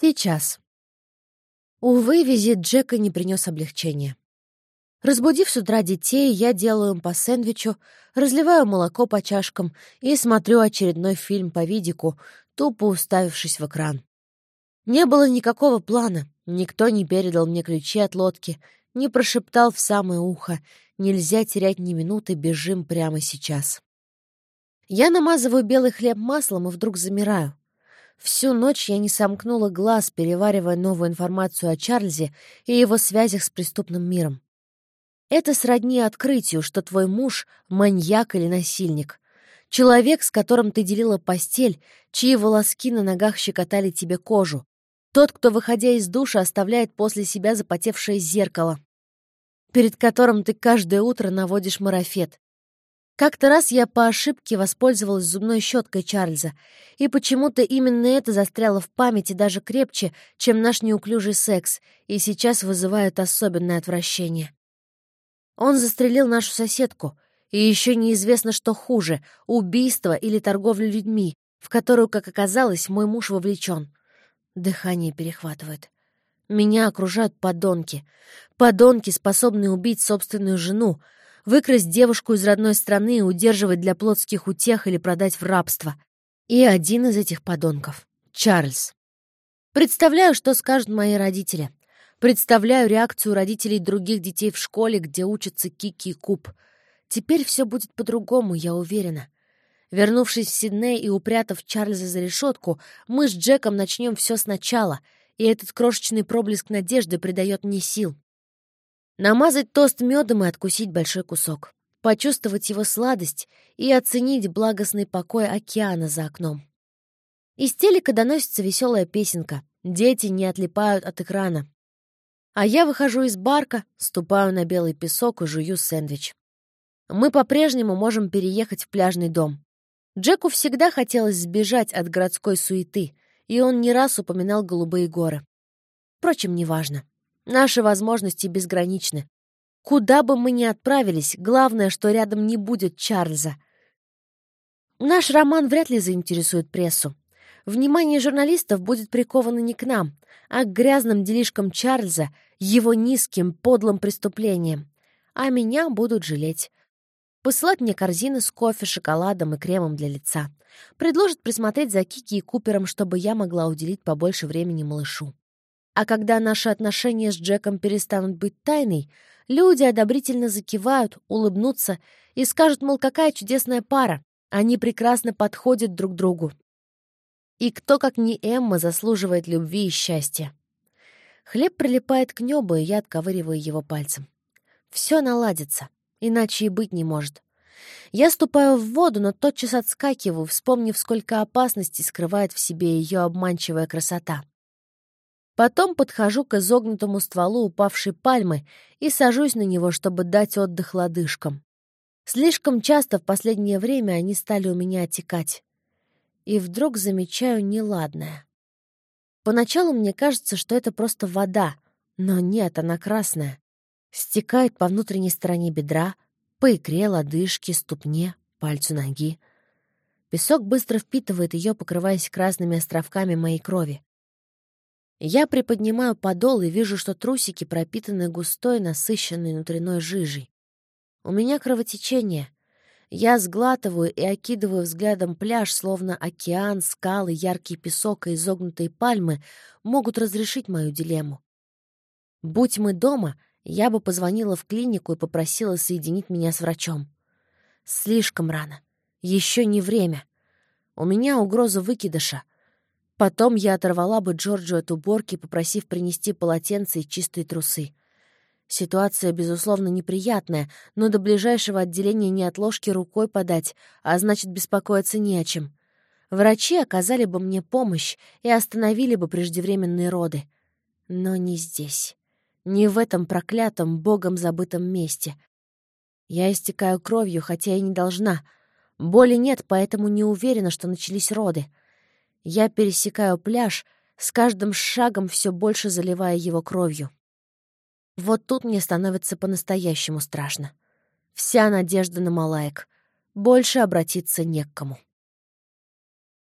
Сейчас. Увы, визит Джека не принес облегчения. Разбудив с утра детей, я делаю им по сэндвичу, разливаю молоко по чашкам и смотрю очередной фильм по видику, тупо уставившись в экран. Не было никакого плана, никто не передал мне ключи от лодки, не прошептал в самое ухо «Нельзя терять ни минуты, бежим прямо сейчас». Я намазываю белый хлеб маслом и вдруг замираю. Всю ночь я не сомкнула глаз, переваривая новую информацию о Чарльзе и его связях с преступным миром. Это сродни открытию, что твой муж — маньяк или насильник. Человек, с которым ты делила постель, чьи волоски на ногах щекотали тебе кожу. Тот, кто, выходя из душа, оставляет после себя запотевшее зеркало, перед которым ты каждое утро наводишь марафет. Как-то раз я по ошибке воспользовалась зубной щеткой Чарльза, и почему-то именно это застряло в памяти даже крепче, чем наш неуклюжий секс, и сейчас вызывает особенное отвращение. Он застрелил нашу соседку, и еще неизвестно, что хуже — убийство или торговля людьми, в которую, как оказалось, мой муж вовлечен. Дыхание перехватывает. Меня окружают подонки. Подонки, способные убить собственную жену, выкрасть девушку из родной страны и удерживать для плотских утех или продать в рабство. И один из этих подонков — Чарльз. Представляю, что скажут мои родители. Представляю реакцию родителей других детей в школе, где учатся Кики и Куб. Теперь все будет по-другому, я уверена. Вернувшись в Сидней и упрятав Чарльза за решетку, мы с Джеком начнем все сначала, и этот крошечный проблеск надежды придает мне сил. Намазать тост медом и откусить большой кусок. Почувствовать его сладость и оценить благостный покой океана за окном. Из телека доносится веселая песенка. Дети не отлипают от экрана. А я выхожу из барка, ступаю на белый песок и жую сэндвич. Мы по-прежнему можем переехать в пляжный дом. Джеку всегда хотелось сбежать от городской суеты, и он не раз упоминал голубые горы. Впрочем, неважно. Наши возможности безграничны. Куда бы мы ни отправились, главное, что рядом не будет Чарльза. Наш роман вряд ли заинтересует прессу. Внимание журналистов будет приковано не к нам, а к грязным делишкам Чарльза, его низким, подлым преступлениям. А меня будут жалеть. Посылать мне корзины с кофе, шоколадом и кремом для лица. Предложат присмотреть за Кики и Купером, чтобы я могла уделить побольше времени малышу. А когда наши отношения с Джеком перестанут быть тайной, люди одобрительно закивают, улыбнутся и скажут, мол, какая чудесная пара. Они прекрасно подходят друг другу. И кто, как не Эмма, заслуживает любви и счастья? Хлеб прилипает к небу, и я отковыриваю его пальцем. Все наладится, иначе и быть не может. Я ступаю в воду, но тотчас отскакиваю, вспомнив, сколько опасностей скрывает в себе ее обманчивая красота. Потом подхожу к изогнутому стволу упавшей пальмы и сажусь на него, чтобы дать отдых лодыжкам. Слишком часто в последнее время они стали у меня отекать и вдруг замечаю неладное. Поначалу мне кажется, что это просто вода, но нет, она красная. Стекает по внутренней стороне бедра, по икре, лодыжке, ступне, пальцу ноги. Песок быстро впитывает ее, покрываясь красными островками моей крови. Я приподнимаю подол и вижу, что трусики пропитаны густой, насыщенной внутренной жижей. У меня кровотечение — я сглатываю и окидываю взглядом пляж, словно океан, скалы, яркий песок и изогнутые пальмы могут разрешить мою дилемму. Будь мы дома, я бы позвонила в клинику и попросила соединить меня с врачом. Слишком рано. Еще не время. У меня угроза выкидыша. Потом я оторвала бы Джорджу от уборки, попросив принести полотенце и чистые трусы. Ситуация, безусловно, неприятная, но до ближайшего отделения не отложки рукой подать, а значит, беспокоиться не о чем. Врачи оказали бы мне помощь и остановили бы преждевременные роды. Но не здесь. Не в этом проклятом, богом забытом месте. Я истекаю кровью, хотя и не должна. Боли нет, поэтому не уверена, что начались роды. Я пересекаю пляж, с каждым шагом все больше заливая его кровью. Вот тут мне становится по-настоящему страшно. Вся надежда на Малаек. Больше обратиться не к кому.